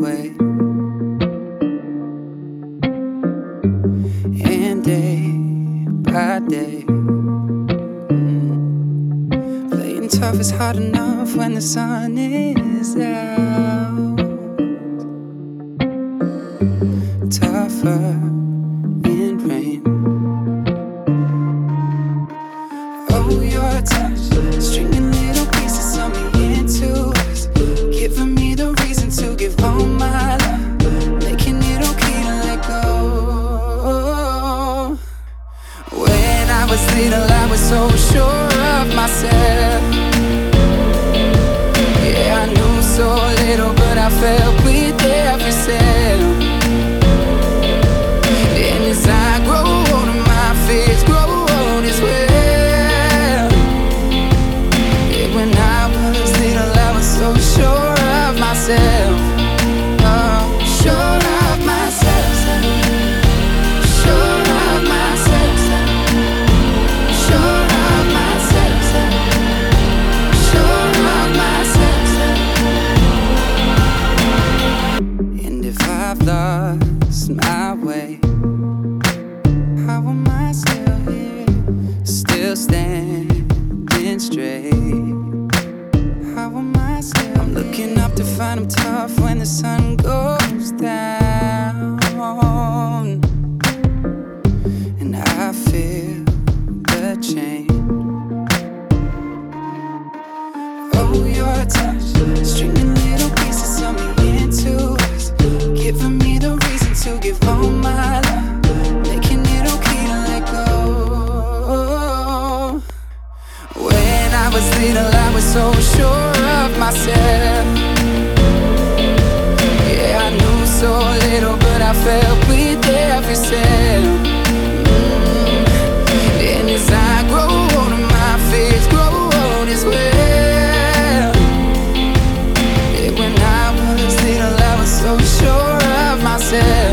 way. And day by day, mm, playing tough is hard enough when the sun is out. Tougher in rain. Oh, your touch, stringing was little, I was so sure of myself. Yeah, I knew so little, but I felt my way, how am I still here? Still standing straight. How am I still? I'm looking up to find I'm tough when the sun was little, I was so sure of myself. Yeah, I knew so little, but I felt with every cell. Mm. And as I grow my fears grow old as well. Yeah, when I was little, I was so sure of myself.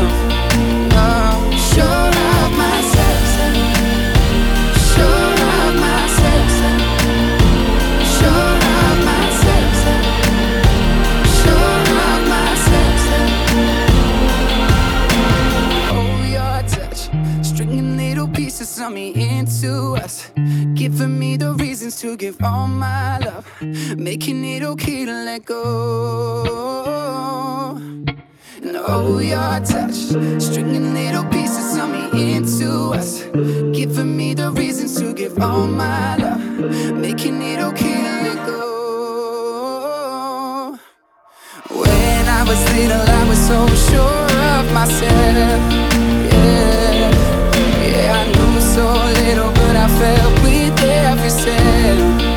to give all my love, making it okay to let go. And oh, your touch, stringing little pieces of me into us, giving me the reasons to give all my love, making it okay to let go. When I was little, I was so sure of myself. Yeah, yeah, I knew so little, but I felt said